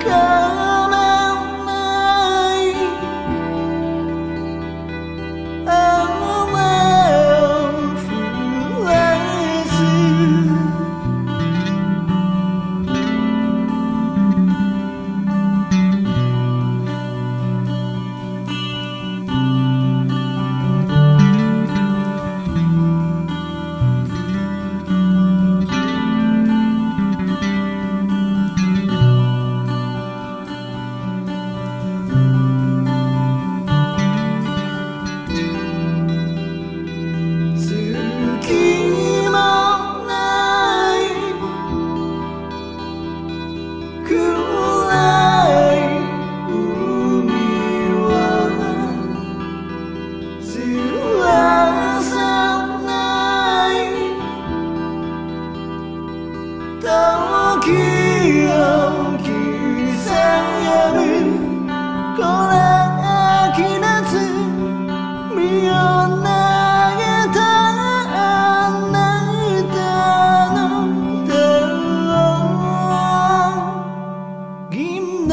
come.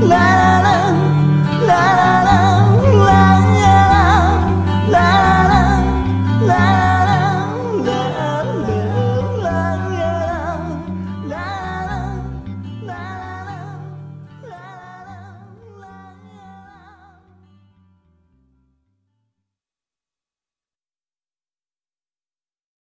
Love.